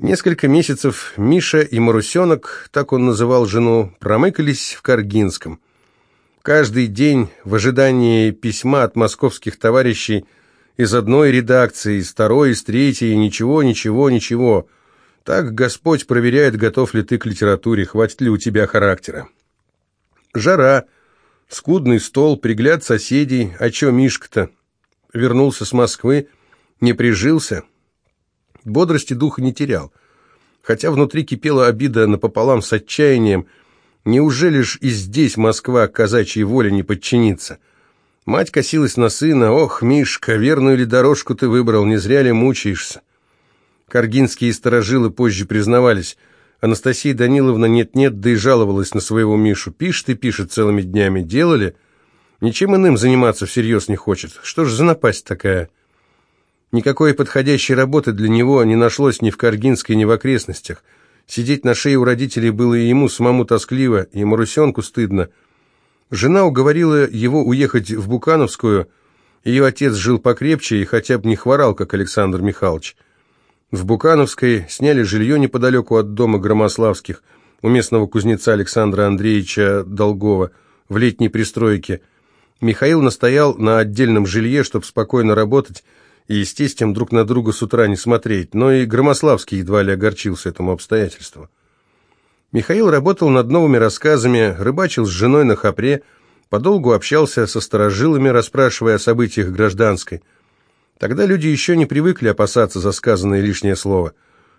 Несколько месяцев Миша и Марусенок, так он называл жену, промыкались в Каргинском. Каждый день в ожидании письма от московских товарищей из одной редакции, из второй, из третьей, ничего, ничего, ничего. Так Господь проверяет, готов ли ты к литературе, хватит ли у тебя характера. Жара, скудный стол, пригляд соседей, а чё Мишка-то? Вернулся с Москвы, не прижился. Бодрости духа не терял. Хотя внутри кипела обида напополам с отчаянием – Неужели ж и здесь Москва казачьей воле не подчинится? Мать косилась на сына. «Ох, Мишка, верную ли дорожку ты выбрал, не зря ли мучаешься?» Каргинские сторожилы позже признавались. Анастасия Даниловна нет-нет, да и жаловалась на своего Мишу. Пишет и пишет целыми днями. Делали? Ничем иным заниматься всерьез не хочет. Что ж за напасть такая? Никакой подходящей работы для него не нашлось ни в Каргинской, ни в окрестностях. Сидеть на шее у родителей было и ему самому тоскливо, и Марусенку стыдно. Жена уговорила его уехать в Букановскую. Ее отец жил покрепче и хотя бы не хворал, как Александр Михайлович. В Букановской сняли жилье неподалеку от дома Громославских, у местного кузнеца Александра Андреевича Долгова, в летней пристройке. Михаил настоял на отдельном жилье, чтобы спокойно работать, и, естественно, друг на друга с утра не смотреть, но и Громославский едва ли огорчился этому обстоятельству. Михаил работал над новыми рассказами, рыбачил с женой на хапре, подолгу общался со старожилами, расспрашивая о событиях гражданской. Тогда люди еще не привыкли опасаться за сказанное лишнее слово.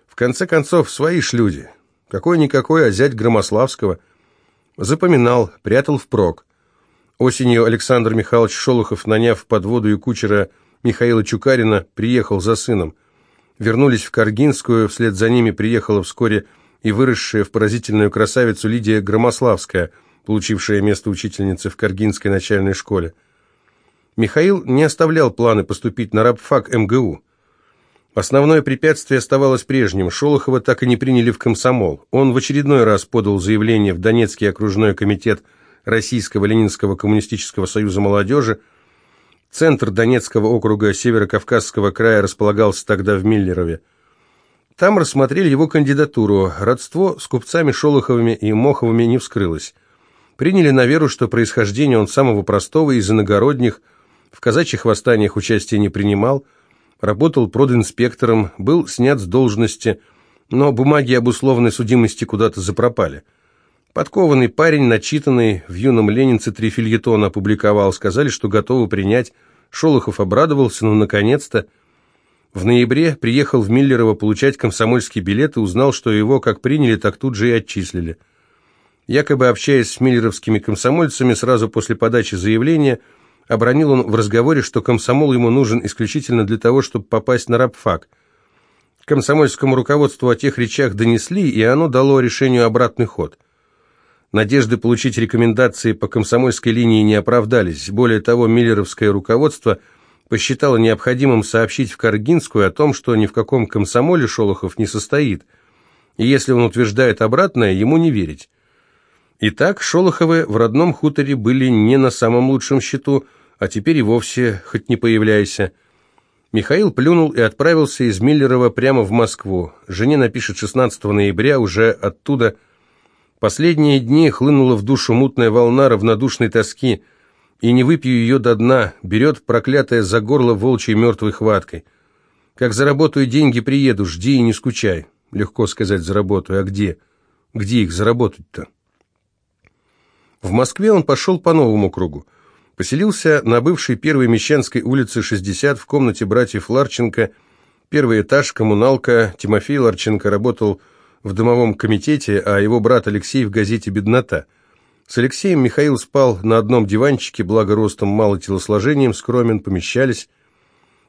В конце концов, свои ж люди. Какой-никакой, а зять Громославского. Запоминал, прятал впрок. Осенью Александр Михайлович Шолохов, наняв под воду и кучера Михаила Чукарина приехал за сыном. Вернулись в Каргинскую, вслед за ними приехала вскоре и выросшая в поразительную красавицу Лидия Громославская, получившая место учительницы в Каргинской начальной школе. Михаил не оставлял планы поступить на рабфак МГУ. Основное препятствие оставалось прежним. Шолохова так и не приняли в комсомол. Он в очередной раз подал заявление в Донецкий окружной комитет Российского Ленинского коммунистического союза молодежи, Центр Донецкого округа Северо-Кавказского края располагался тогда в Миллерове. Там рассмотрели его кандидатуру. Родство с купцами Шолоховыми и Моховыми не вскрылось. Приняли на веру, что происхождение он самого простого из иногородних, в казачьих восстаниях участия не принимал, работал продинспектором, был снят с должности, но бумаги об условной судимости куда-то запропали. Подкованный парень, начитанный, в юном ленинце три фильетона опубликовал, сказали, что готовы принять. Шолохов обрадовался, но наконец-то. В ноябре приехал в Миллерово получать комсомольский билет и узнал, что его как приняли, так тут же и отчислили. Якобы общаясь с миллеровскими комсомольцами сразу после подачи заявления, обронил он в разговоре, что комсомол ему нужен исключительно для того, чтобы попасть на рабфак. Комсомольскому руководству о тех речах донесли, и оно дало решению обратный ход – Надежды получить рекомендации по комсомольской линии не оправдались. Более того, миллеровское руководство посчитало необходимым сообщить в Каргинскую о том, что ни в каком комсомоле Шолохов не состоит, и если он утверждает обратное, ему не верить. Итак, Шолоховы в родном хуторе были не на самом лучшем счету, а теперь и вовсе хоть не появляйся. Михаил плюнул и отправился из Миллерова прямо в Москву. Жене напишет 16 ноября, уже оттуда – Последние дни хлынула в душу мутная волна равнодушной тоски, и не выпью ее до дна, берет проклятая за горло волчьей мертвой хваткой. Как заработаю деньги, приеду, жди и не скучай. Легко сказать заработаю, а где? Где их заработать-то? В Москве он пошел по новому кругу. Поселился на бывшей первой Мещанской улице 60 в комнате братьев Ларченко. Первый этаж, коммуналка. Тимофей Ларченко работал в домовом комитете, а его брат Алексей в газете «Беднота». С Алексеем Михаил спал на одном диванчике, благо ростом мало телосложением, скромен, помещались.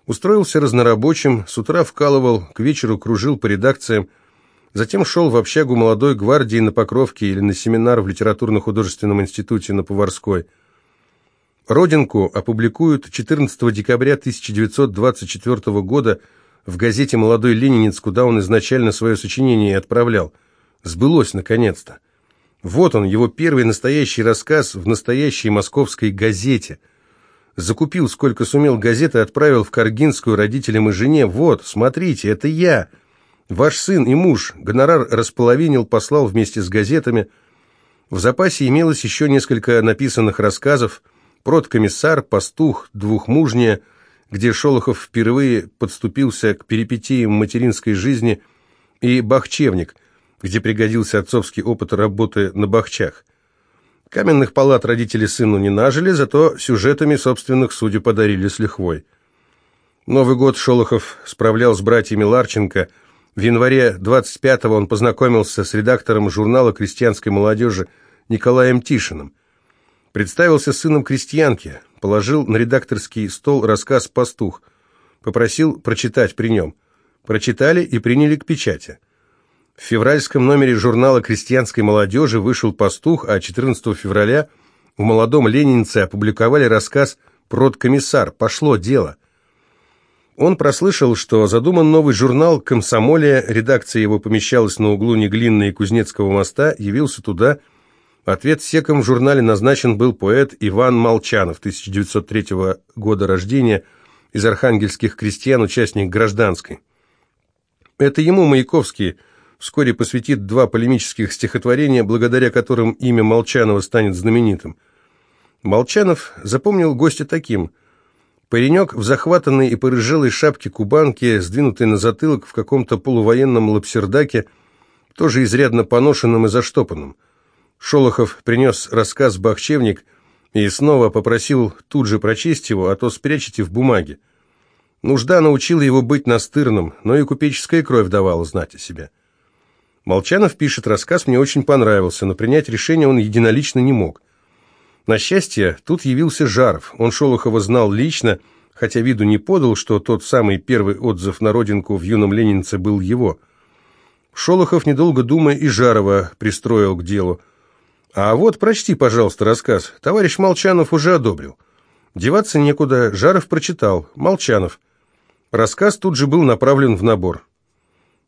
Устроился разнорабочим, с утра вкалывал, к вечеру кружил по редакциям, затем шел в общагу молодой гвардии на Покровке или на семинар в литературно-художественном институте на Поварской. «Родинку» опубликуют 14 декабря 1924 года – в газете «Молодой ленинец», куда он изначально свое сочинение отправлял. Сбылось, наконец-то. Вот он, его первый настоящий рассказ в настоящей московской газете. Закупил, сколько сумел газеты, отправил в Каргинскую родителям и жене. Вот, смотрите, это я. Ваш сын и муж гонорар располовинил, послал вместе с газетами. В запасе имелось еще несколько написанных рассказов. «Продкомиссар», «Пастух», «Двухмужняя», где Шолохов впервые подступился к перипетиям материнской жизни, и «Бахчевник», где пригодился отцовский опыт работы на бахчах. Каменных палат родители сыну не нажили, зато сюжетами собственных судеб подарили с лихвой. Новый год Шолохов справлял с братьями Ларченко – в январе 25-го он познакомился с редактором журнала крестьянской молодежи Николаем Тишиным. Представился сыном крестьянки, положил на редакторский стол рассказ «Пастух», попросил прочитать при нем. Прочитали и приняли к печати. В февральском номере журнала крестьянской молодежи вышел «Пастух», а 14 февраля в «Молодом Ленинце» опубликовали рассказ «Продкомиссар. Пошло дело». Он прослышал, что задуман новый журнал «Комсомолия», редакция его помещалась на углу Неглинной и Кузнецкого моста, явился туда. Ответ секом в журнале назначен был поэт Иван Молчанов, 1903 года рождения, из архангельских крестьян, участник гражданской. Это ему Маяковский вскоре посвятит два полемических стихотворения, благодаря которым имя Молчанова станет знаменитым. Молчанов запомнил гостя таким – Паренек в захватанной и порыжелой шапке кубанки, сдвинутой на затылок в каком-то полувоенном лапсердаке, тоже изрядно поношенным и заштопанным. Шолохов принес рассказ «Бахчевник» и снова попросил тут же прочесть его, а то спрячьте в бумаге. Нужда научила его быть настырным, но и купеческая кровь давала знать о себе. Молчанов пишет, рассказ мне очень понравился, но принять решение он единолично не мог. На счастье, тут явился Жаров. Он Шолохова знал лично, хотя виду не подал, что тот самый первый отзыв на родинку в юном ленинце был его. Шолохов, недолго думая, и Жарова пристроил к делу. «А вот, прочти, пожалуйста, рассказ. Товарищ Молчанов уже одобрил». Деваться некуда, Жаров прочитал. Молчанов. Рассказ тут же был направлен в набор.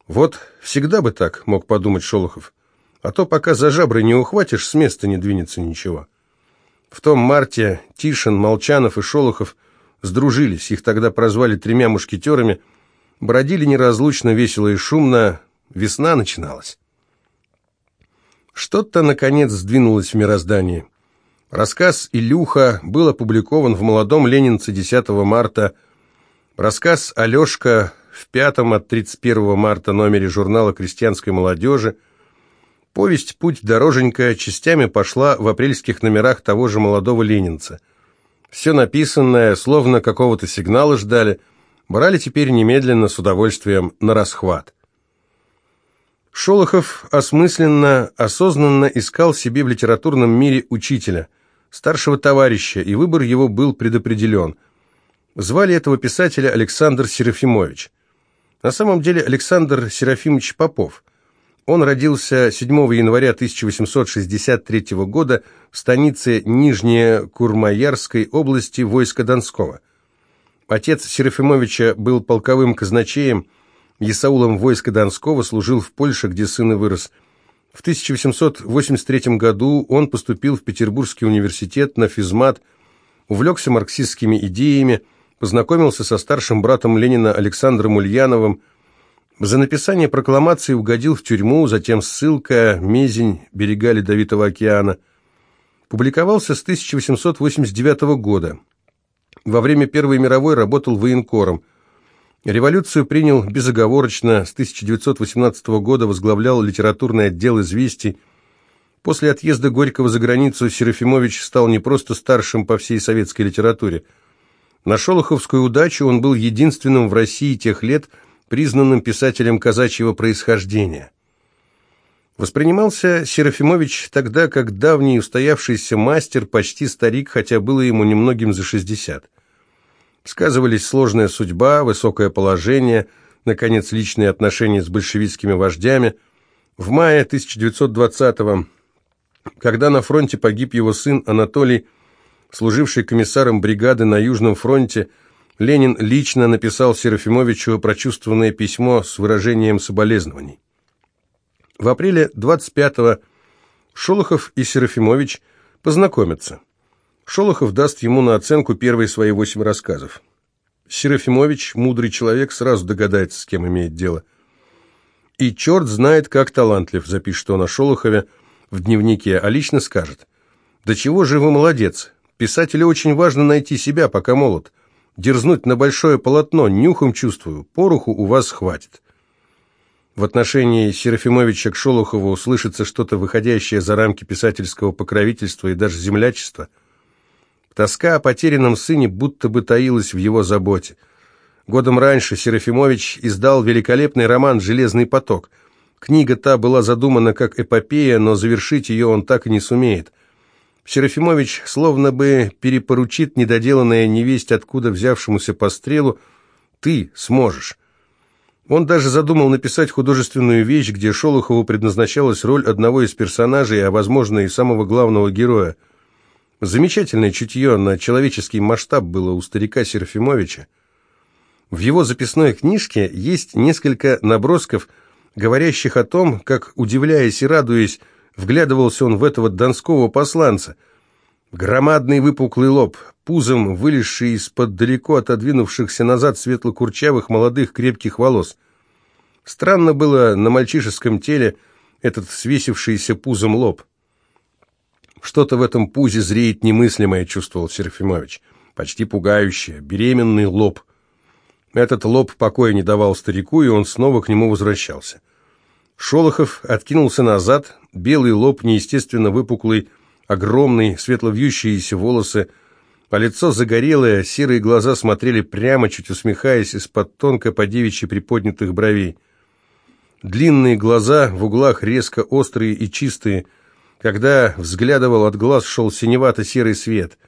«Вот всегда бы так», — мог подумать Шолохов. «А то пока за жабры не ухватишь, с места не двинется ничего». В том марте Тишин, Молчанов и Шолохов сдружились, их тогда прозвали тремя мушкетерами, бродили неразлучно, весело и шумно, весна начиналась. Что-то, наконец, сдвинулось в мироздании. Рассказ «Илюха» был опубликован в «Молодом Ленинце» 10 марта. Рассказ «Алешка» в пятом от 31 марта номере журнала «Крестьянской молодежи» Повесть «Путь дороженька» частями пошла в апрельских номерах того же молодого ленинца. Все написанное, словно какого-то сигнала ждали, брали теперь немедленно с удовольствием на расхват. Шолохов осмысленно, осознанно искал себе в литературном мире учителя, старшего товарища, и выбор его был предопределен. Звали этого писателя Александр Серафимович. На самом деле Александр Серафимович Попов – он родился 7 января 1863 года в станице Нижняя Курмаярской области войска Донского. Отец Серафимовича был полковым казначеем, Исаулом войска Донского, служил в Польше, где сын и вырос. В 1883 году он поступил в Петербургский университет на физмат, увлекся марксистскими идеями, познакомился со старшим братом Ленина Александром Ульяновым, за написание прокламации угодил в тюрьму, затем ссылка, Мезень, берега Ледовитого океана. Публиковался с 1889 года. Во время Первой мировой работал военкором. Революцию принял безоговорочно, с 1918 года возглавлял литературный отдел «Известий». После отъезда Горького за границу Серафимович стал не просто старшим по всей советской литературе. На Шолоховскую удачу он был единственным в России тех лет, признанным писателем казачьего происхождения. Воспринимался Серафимович тогда как давний устоявшийся мастер, почти старик, хотя было ему немногим за 60. Сказывались сложная судьба, высокое положение, наконец, личные отношения с большевистскими вождями. В мае 1920-го, когда на фронте погиб его сын Анатолий, служивший комиссаром бригады на Южном фронте, Ленин лично написал Серафимовичу прочувствованное письмо с выражением соболезнований. В апреле 25-го Шолохов и Серафимович познакомятся. Шолохов даст ему на оценку первые свои восемь рассказов. Серафимович, мудрый человек, сразу догадается, с кем имеет дело. И черт знает, как талантлив, запишет он о Шолохове в дневнике, а лично скажет. Да чего же вы молодец. Писателю очень важно найти себя, пока молод. Дерзнуть на большое полотно, нюхом чувствую, пороху у вас хватит. В отношении Серафимовича к Шолохову услышится что-то выходящее за рамки писательского покровительства и даже землячества. Тоска о потерянном сыне будто бы таилась в его заботе. Годом раньше Серафимович издал великолепный роман «Железный поток». Книга та была задумана как эпопея, но завершить ее он так и не сумеет. Серафимович словно бы перепоручит недоделанное невесть, откуда взявшемуся по стрелу «ты сможешь». Он даже задумал написать художественную вещь, где Шолохову предназначалась роль одного из персонажей, а, возможно, и самого главного героя. Замечательное чутье на человеческий масштаб было у старика Серафимовича. В его записной книжке есть несколько набросков, говорящих о том, как, удивляясь и радуясь, вглядывался он в этого донского посланца. Громадный выпуклый лоб, пузом вылезший из-под далеко отодвинувшихся назад светло-курчавых молодых крепких волос. Странно было на мальчишеском теле этот свесившийся пузом лоб. Что-то в этом пузе зреет немыслимое, чувствовал Серафимович. Почти пугающее, беременный лоб. Этот лоб покоя не давал старику, и он снова к нему возвращался. Шолохов откинулся назад, белый лоб, неестественно выпуклый, огромный, светловьющиеся волосы, а лицо загорелое, серые глаза смотрели прямо, чуть усмехаясь, из-под тонко по девичьи приподнятых бровей. Длинные глаза, в углах резко острые и чистые, когда взглядывал от глаз шел синевато-серый свет.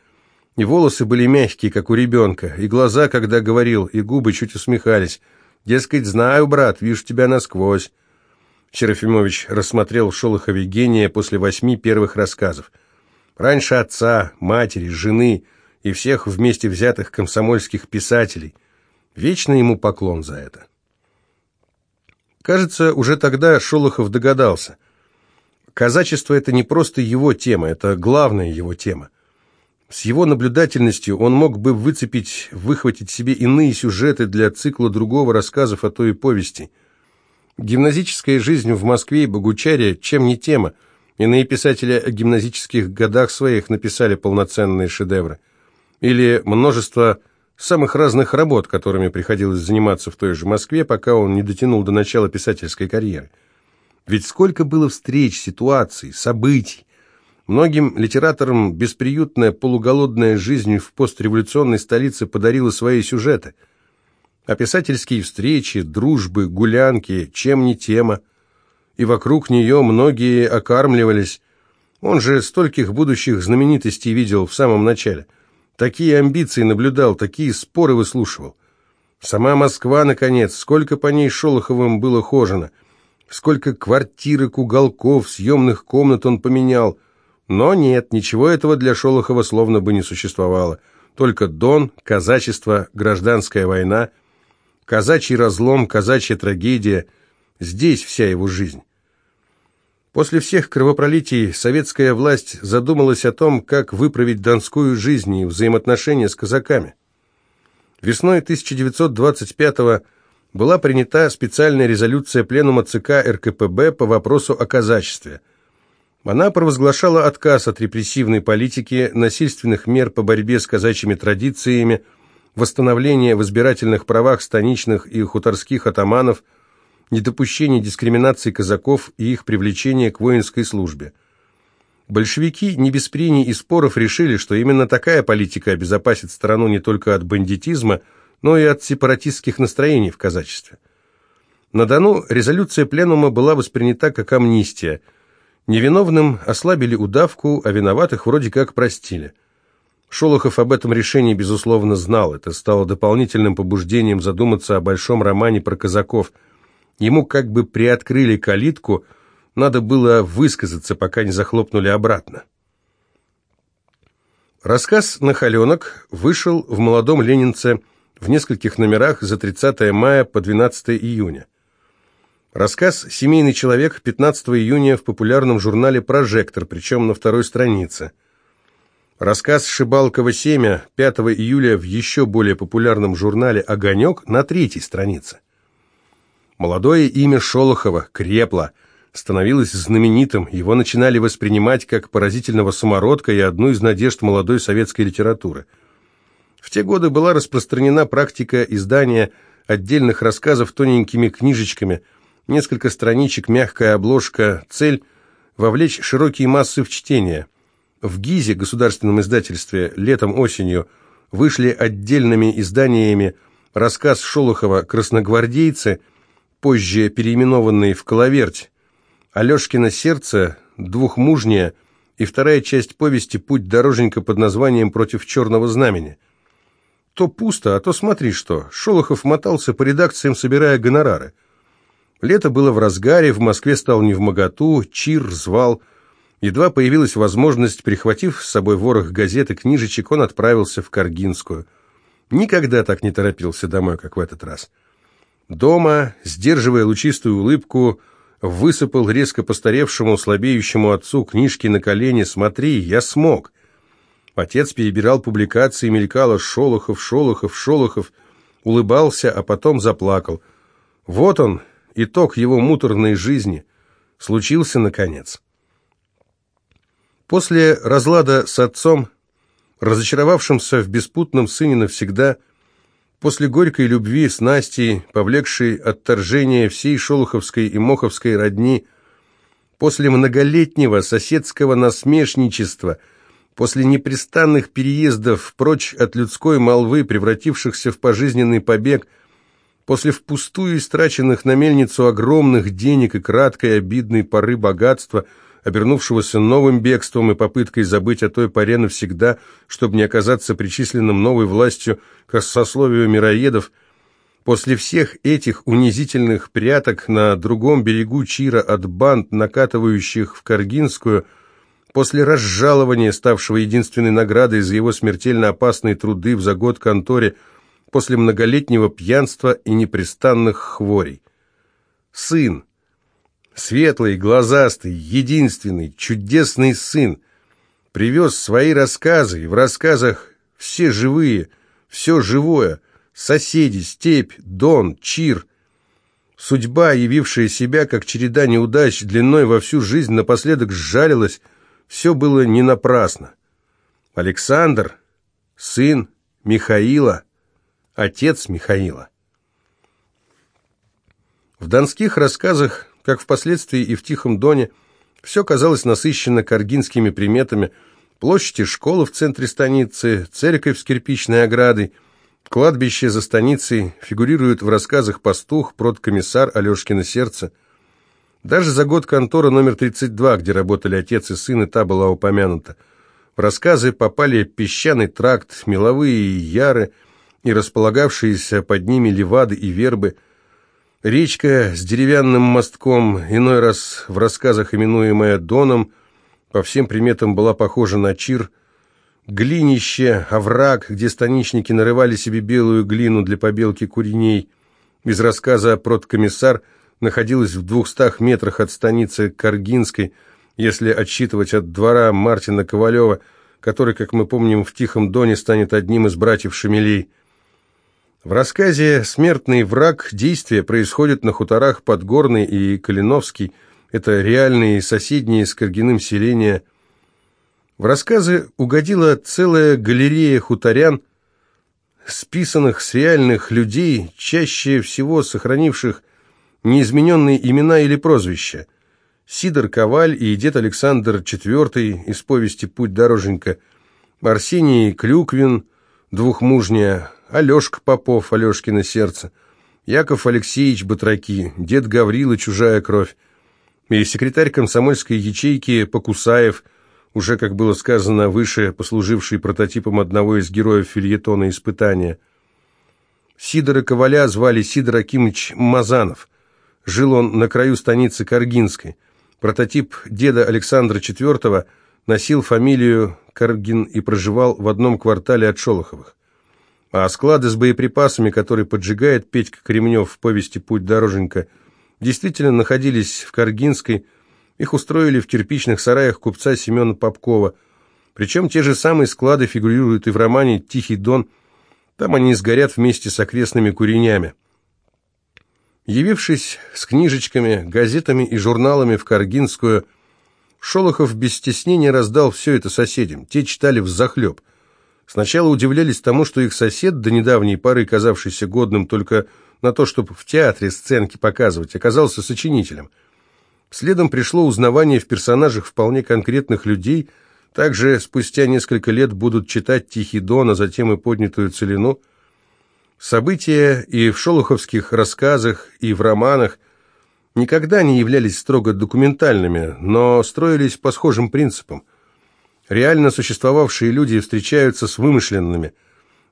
И волосы были мягкие, как у ребенка, и глаза, когда говорил, и губы чуть усмехались. «Дескать, знаю, брат, вижу тебя насквозь». Серафимович рассмотрел Шолохове гения после восьми первых рассказов. Раньше отца, матери, жены и всех вместе взятых комсомольских писателей. Вечно ему поклон за это. Кажется, уже тогда Шолохов догадался. Казачество – это не просто его тема, это главная его тема. С его наблюдательностью он мог бы выцепить, выхватить себе иные сюжеты для цикла другого рассказов о той повести. Гимназическая жизнь в Москве и Богучаре чем не тема. Иные писатели о гимназических годах своих написали полноценные шедевры. Или множество самых разных работ, которыми приходилось заниматься в той же Москве, пока он не дотянул до начала писательской карьеры. Ведь сколько было встреч, ситуаций, событий, Многим литераторам бесприютная полуголодная жизнь в постреволюционной столице подарила свои сюжеты. А писательские встречи, дружбы, гулянки, чем не тема. И вокруг нее многие окармливались. Он же стольких будущих знаменитостей видел в самом начале. Такие амбиции наблюдал, такие споры выслушивал. Сама Москва, наконец, сколько по ней Шолоховым было хожено. Сколько квартирок, уголков, съемных комнат он поменял – но нет, ничего этого для Шолохова словно бы не существовало. Только Дон, казачество, гражданская война, казачий разлом, казачья трагедия. Здесь вся его жизнь. После всех кровопролитий советская власть задумалась о том, как выправить донскую жизнь и взаимоотношения с казаками. Весной 1925 была принята специальная резолюция Пленума ЦК РКПБ по вопросу о казачестве – она провозглашала отказ от репрессивной политики, насильственных мер по борьбе с казачьими традициями, восстановление в избирательных правах станичных и хуторских атаманов, недопущение дискриминации казаков и их привлечение к воинской службе. Большевики не без прений и споров решили, что именно такая политика обезопасит страну не только от бандитизма, но и от сепаратистских настроений в казачестве. На Дону резолюция Пленума была воспринята как амнистия – Невиновным ослабили удавку, а виноватых вроде как простили. Шолохов об этом решении, безусловно, знал. Это стало дополнительным побуждением задуматься о большом романе про казаков. Ему как бы приоткрыли калитку, надо было высказаться, пока не захлопнули обратно. Рассказ «Нахаленок» вышел в «Молодом ленинце» в нескольких номерах за 30 мая по 12 июня. Рассказ «Семейный человек» 15 июня в популярном журнале «Прожектор», причем на второй странице. Рассказ «Шибалково семя» 5 июля в еще более популярном журнале «Огонек» на третьей странице. Молодое имя Шолохова крепло, становилось знаменитым, его начинали воспринимать как поразительного самородка и одну из надежд молодой советской литературы. В те годы была распространена практика издания отдельных рассказов тоненькими книжечками, несколько страничек, мягкая обложка, цель – вовлечь широкие массы в чтение. В ГИЗе, государственном издательстве, летом-осенью вышли отдельными изданиями рассказ Шолохова «Красногвардейцы», позже переименованный в «Коловерть», Алешкино сердце, двухмужнее и вторая часть повести «Путь дороженька» под названием «Против черного знамени». То пусто, а то смотри что. Шолохов мотался по редакциям, собирая гонорары. Лето было в разгаре, в Москве стал невмоготу, Чир звал. Едва появилась возможность, прихватив с собой ворох газет и книжечек, он отправился в Каргинскую. Никогда так не торопился домой, как в этот раз. Дома, сдерживая лучистую улыбку, высыпал резко постаревшему, слабеющему отцу книжки на колени «Смотри, я смог». Отец перебирал публикации, мелькало «Шолохов, Шолохов, Шолохов», улыбался, а потом заплакал. Вот он, итог его муторной жизни. Случился, наконец. После разлада с отцом, разочаровавшимся в беспутном сыне навсегда, После горькой любви с Настей, повлекшей отторжение всей шолоховской и моховской родни, после многолетнего соседского насмешничества, после непрестанных переездов прочь от людской молвы, превратившихся в пожизненный побег, после впустую истраченных на мельницу огромных денег и краткой обидной поры богатства – обернувшегося новым бегством и попыткой забыть о той поре навсегда, чтобы не оказаться причисленным новой властью к сословию мироедов, после всех этих унизительных пряток на другом берегу Чира от банд, накатывающих в Каргинскую, после разжалования, ставшего единственной наградой за его смертельно опасные труды в за год конторе, после многолетнего пьянства и непрестанных хворей. Сын, Светлый, глазастый, единственный, чудесный сын. Привез свои рассказы, и в рассказах все живые, все живое. Соседи, степь, дон, чир. Судьба, явившая себя как череда неудач длиной во всю жизнь, напоследок сжалилась. Все было не напрасно. Александр, сын Михаила, отец Михаила. В донских рассказах как впоследствии и в Тихом Доне, все казалось насыщенно каргинскими приметами, площади школы в центре станицы, церковь с кирпичной оградой, кладбище за станицей, фигурирует в рассказах пастух, продкомиссар Алешкино сердце. Даже за год контора номер 32, где работали отец и сын, и та была упомянута. В рассказы попали песчаный тракт, меловые яры и располагавшиеся под ними левады и вербы – Речка с деревянным мостком, иной раз в рассказах именуемая Доном, по всем приметам была похожа на Чир. Глинище, овраг, где станичники нарывали себе белую глину для побелки куреней. Из рассказа «Продкомиссар» находилась в двухстах метрах от станицы Каргинской, если отсчитывать от двора Мартина Ковалева, который, как мы помним, в Тихом Доне станет одним из братьев Шамилей. В рассказе «Смертный враг» действие происходит на хуторах Подгорный и Калиновский. Это реальные соседние с Каргиным селения. В рассказы угодила целая галерея хуторян, списанных с реальных людей, чаще всего сохранивших неизмененные имена или прозвища. Сидор Коваль и дед Александр IV из повести «Путь дороженька», Арсений Клюквин, двухмужняя, Алешка Попов, Алешкино сердце, Яков Алексеевич Батраки, дед Гаврила «Чужая кровь» и секретарь комсомольской ячейки Покусаев, уже, как было сказано выше, послуживший прототипом одного из героев фильетона «Испытания». Сидора Коваля звали Сидор Акимович Мазанов. Жил он на краю станицы Каргинской. Прототип деда Александра IV носил фамилию Каргин и проживал в одном квартале от Шолоховых. А склады с боеприпасами, которые поджигает Петька Кремнев в повести «Путь дороженька», действительно находились в Каргинской, их устроили в кирпичных сараях купца Семена Попкова. Причем те же самые склады фигурируют и в романе «Тихий дон», там они сгорят вместе с окрестными куренями. Явившись с книжечками, газетами и журналами в Каргинскую, Шолохов без стеснения раздал все это соседям. Те читали взахлеб. Сначала удивлялись тому, что их сосед, до недавней поры казавшийся годным только на то, чтобы в театре сценки показывать, оказался сочинителем. Следом пришло узнавание в персонажах вполне конкретных людей, также спустя несколько лет будут читать «Тихий дон», а затем и «Поднятую целину». События и в шолоховских рассказах, и в романах никогда не являлись строго документальными, но строились по схожим принципам. Реально существовавшие люди встречаются с вымышленными.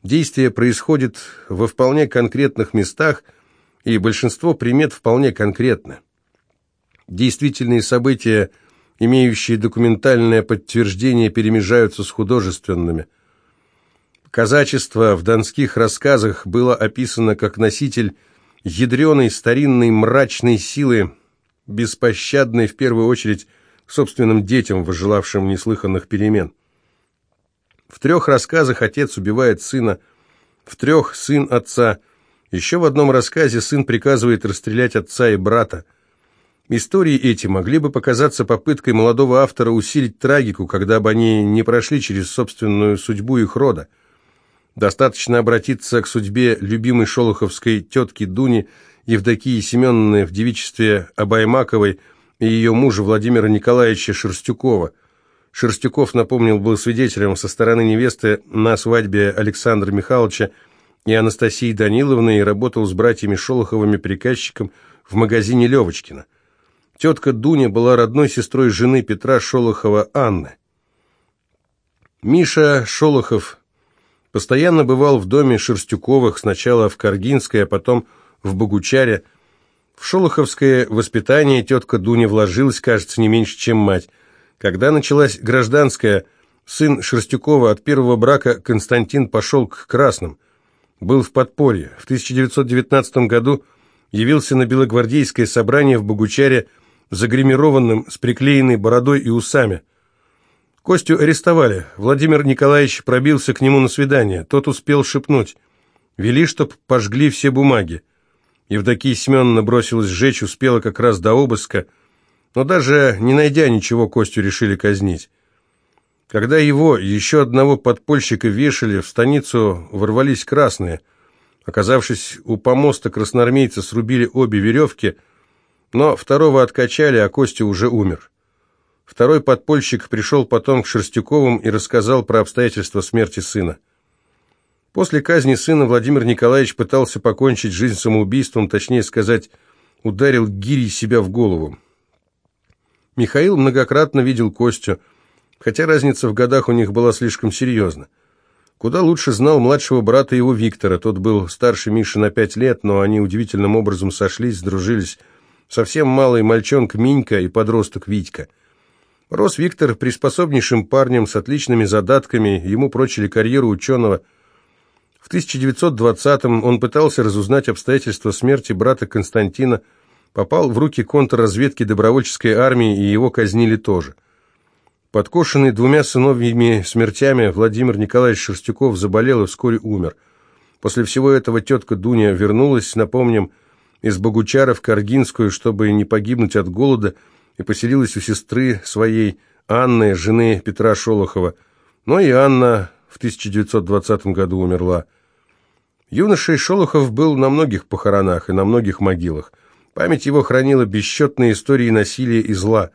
Действие происходит во вполне конкретных местах, и большинство примет вполне конкретно. Действительные события, имеющие документальное подтверждение, перемежаются с художественными – Казачество в донских рассказах было описано как носитель ядреной, старинной, мрачной силы, беспощадной в первую очередь собственным детям, возжелавшим неслыханных перемен. В трех рассказах отец убивает сына, в трех – сын отца, еще в одном рассказе сын приказывает расстрелять отца и брата. Истории эти могли бы показаться попыткой молодого автора усилить трагику, когда бы они не прошли через собственную судьбу их рода. Достаточно обратиться к судьбе любимой шолоховской тетки Дуни Евдокии Семеновны в девичестве Абаймаковой и ее мужа Владимира Николаевича Шерстюкова. Шерстюков, напомнил, был свидетелем со стороны невесты на свадьбе Александра Михайловича и Анастасии Даниловны и работал с братьями Шолоховыми приказчиком в магазине Левочкина. Тетка Дуня была родной сестрой жены Петра Шолохова Анны. Миша Шолохов Постоянно бывал в доме Шерстюковых, сначала в Каргинской, а потом в Богучаре. В шолоховское воспитание тетка Дуня вложилась, кажется, не меньше, чем мать. Когда началась гражданская, сын Шерстюкова от первого брака Константин пошел к красным. Был в подполье. В 1919 году явился на белогвардейское собрание в Богучаре загримированным, с приклеенной бородой и усами – Костю арестовали. Владимир Николаевич пробился к нему на свидание. Тот успел шепнуть. Вели, чтоб пожгли все бумаги. Евдокия Семеновна бросилась сжечь, успела как раз до обыска, но даже не найдя ничего, Костю решили казнить. Когда его еще одного подпольщика вешали, в станицу ворвались красные. Оказавшись у помоста, красноармейцы срубили обе веревки, но второго откачали, а Костя уже умер. Второй подпольщик пришел потом к Шерстюковым и рассказал про обстоятельства смерти сына. После казни сына Владимир Николаевич пытался покончить жизнь самоубийством, точнее сказать, ударил гирей себя в голову. Михаил многократно видел Костю, хотя разница в годах у них была слишком серьезна. Куда лучше знал младшего брата его Виктора, тот был старше Миши на пять лет, но они удивительным образом сошлись, сдружились. Совсем малый мальчонка Минька и подросток Витька – Рос Виктор приспособнейшим парнем с отличными задатками, ему прочили карьеру ученого. В 1920-м он пытался разузнать обстоятельства смерти брата Константина, попал в руки контрразведки добровольческой армии, и его казнили тоже. Подкошенный двумя сыновьями смертями, Владимир Николаевич Шерстюков заболел и вскоре умер. После всего этого тетка Дуня вернулась, напомним, из Богучара в Каргинскую, чтобы не погибнуть от голода, и поселилась у сестры своей Анны, жены Петра Шолохова. Но и Анна в 1920 году умерла. Юношей Шолохов был на многих похоронах и на многих могилах. Память его хранила бесчетные истории насилия и зла.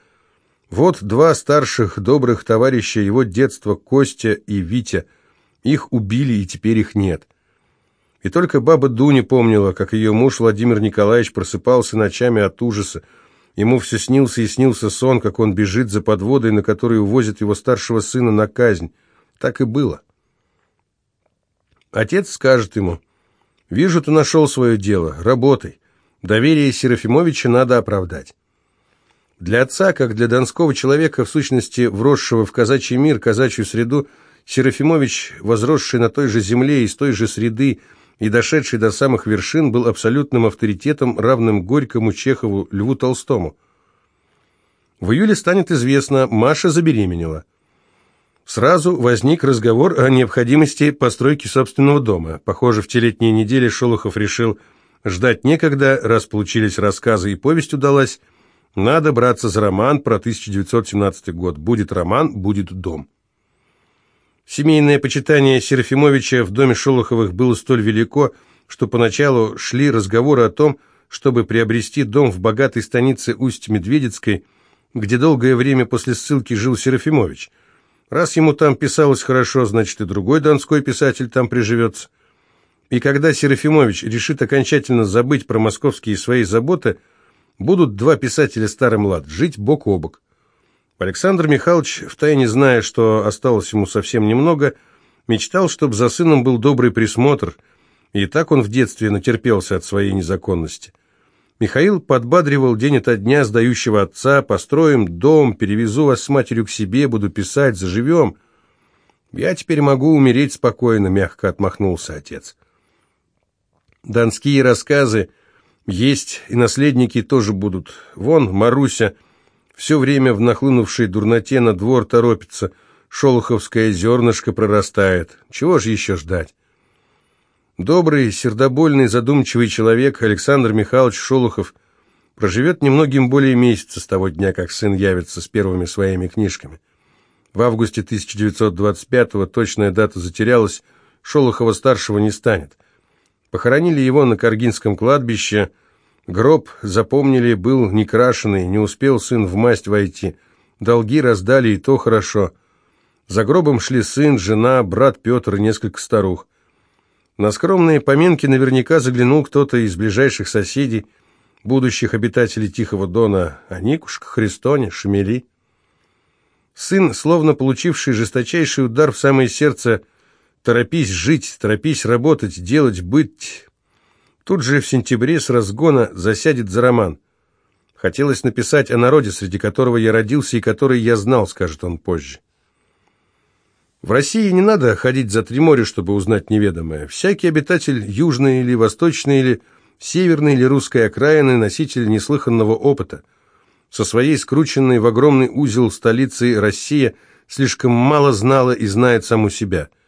Вот два старших добрых товарища его детства, Костя и Витя. Их убили, и теперь их нет. И только баба Дуня помнила, как ее муж Владимир Николаевич просыпался ночами от ужаса, Ему все снился и снился сон, как он бежит за подводой, на которую увозят его старшего сына на казнь. Так и было. Отец скажет ему, «Вижу, ты нашел свое дело, работай. Доверие Серафимовича надо оправдать». Для отца, как для донского человека, в сущности, вросшего в казачий мир, казачью среду, Серафимович, возросший на той же земле, из той же среды, и дошедший до самых вершин, был абсолютным авторитетом, равным Горькому, Чехову, Льву Толстому. В июле станет известно, Маша забеременела. Сразу возник разговор о необходимости постройки собственного дома. Похоже, в те летние недели Шолохов решил Ждать некогда, раз получились рассказы и повесть удалась. Надо браться за роман про 1917 год. Будет роман, будет дом. Семейное почитание Серафимовича в доме Шолоховых было столь велико, что поначалу шли разговоры о том, чтобы приобрести дом в богатой станице Усть-Медведицкой, где долгое время после ссылки жил Серафимович. Раз ему там писалось хорошо, значит и другой донской писатель там приживется. И когда Серафимович решит окончательно забыть про московские свои заботы, будут два писателя старый млад жить бок о бок. Александр Михайлович, втайне зная, что осталось ему совсем немного, мечтал, чтобы за сыном был добрый присмотр, и так он в детстве натерпелся от своей незаконности. Михаил подбадривал день ото дня сдающего отца, построим дом, перевезу вас с матерью к себе, буду писать, заживем. Я теперь могу умереть спокойно, мягко отмахнулся отец. Донские рассказы есть, и наследники тоже будут. Вон Маруся все время в нахлынувшей дурноте на двор торопится, шолоховское зернышко прорастает. Чего же еще ждать? Добрый, сердобольный, задумчивый человек Александр Михайлович Шолохов проживет немногим более месяца с того дня, как сын явится с первыми своими книжками. В августе 1925-го точная дата затерялась, Шолохова-старшего не станет. Похоронили его на Каргинском кладбище. Гроб, запомнили, был некрашенный, не успел сын в масть войти. Долги раздали, и то хорошо. За гробом шли сын, жена, брат Петр и несколько старух. На скромные поминки наверняка заглянул кто-то из ближайших соседей, будущих обитателей Тихого Дона, Аникушка, Христоне, Шамели. Сын, словно получивший жесточайший удар в самое сердце, Торопись жить, торопись работать, делать, быть. Тут же в сентябре с разгона засядет за роман. Хотелось написать о народе, среди которого я родился и который я знал, скажет он позже. В России не надо ходить за три моря, чтобы узнать неведомое. Всякий обитатель южной или восточной или северной или русской окраины носитель неслыханного опыта. Со своей скрученной в огромный узел столицей Россия слишком мало знала и знает саму себя –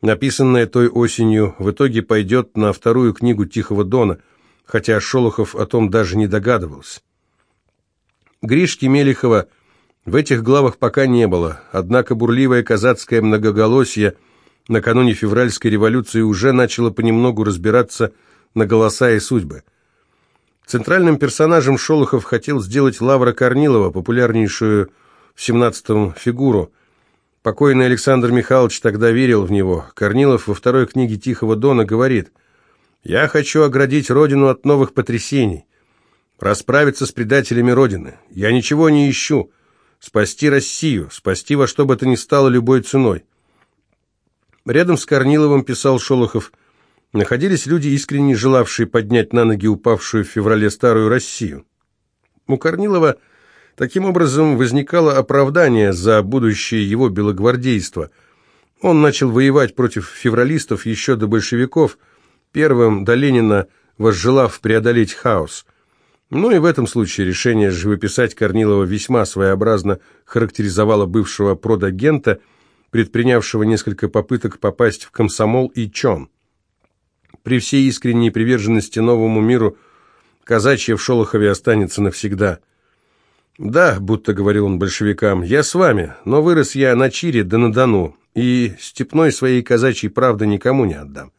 Написанное той осенью в итоге пойдет на вторую книгу «Тихого дона», хотя Шолохов о том даже не догадывался. Гришки Мелихова в этих главах пока не было, однако бурливое казацкое многоголосие накануне февральской революции уже начало понемногу разбираться на голоса и судьбы. Центральным персонажем Шолохов хотел сделать Лавра Корнилова, популярнейшую в 17-м фигуру – Покойный Александр Михайлович тогда верил в него. Корнилов во второй книге «Тихого дона» говорит «Я хочу оградить Родину от новых потрясений, расправиться с предателями Родины. Я ничего не ищу. Спасти Россию, спасти во что бы то ни стало любой ценой». Рядом с Корниловым, писал Шолохов, находились люди, искренне желавшие поднять на ноги упавшую в феврале старую Россию. У Корнилова – Таким образом, возникало оправдание за будущее его белогвардейства. Он начал воевать против февралистов еще до большевиков, первым до Ленина, возжелав преодолеть хаос. Ну и в этом случае решение живописать Корнилова весьма своеобразно характеризовало бывшего продагента, предпринявшего несколько попыток попасть в комсомол и чон. При всей искренней приверженности новому миру казачье в Шолохове останется навсегда – «Да», — будто говорил он большевикам, — «я с вами, но вырос я на Чире да на Дону, и степной своей казачьей правды никому не отдам».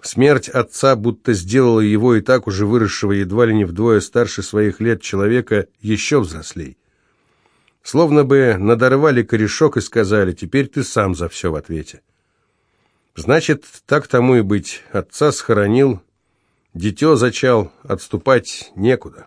Смерть отца будто сделала его и так уже выросшего едва ли не вдвое старше своих лет человека еще взрослей. Словно бы надорвали корешок и сказали, теперь ты сам за все в ответе. Значит, так тому и быть. Отца схоронил, дитё зачал, отступать некуда.